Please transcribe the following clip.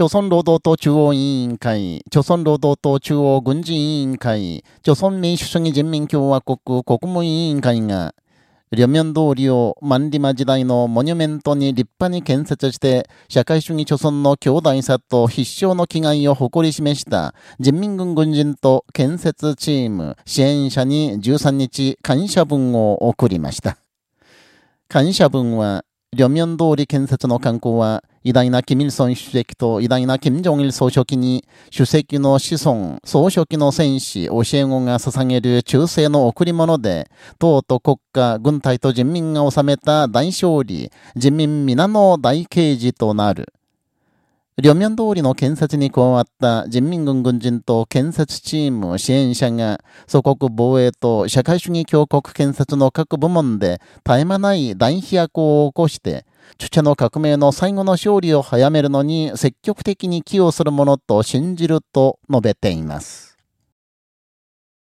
朝鮮労働党中央委員会、朝鮮労働党中央軍事委員会、朝鮮民主主義人民共和国国務委員会が、両面通りを万里馬時代のモニュメントに立派に建設して、社会主義朝鮮の強大さと必勝の気概を誇り示した人民軍軍人と建設チーム、支援者に13日感謝文を送りました。感謝文は、両面通り建設の観光は、偉大なキミルソン主席と偉大なキム・ジョンイル総書記に、主席の子孫、総書記の戦士、教え子が捧げる忠誠の贈り物で、党と国家、軍隊と人民が収めた大勝利、人民皆の大刑事となる。両面通りの検察に加わった人民軍軍人と検察チーム支援者が祖国防衛と社会主義強国検察の各部門で絶え間ない大飛躍を起こして著者の革命の最後の勝利を早めるのに積極的に寄与するものと信じると述べています。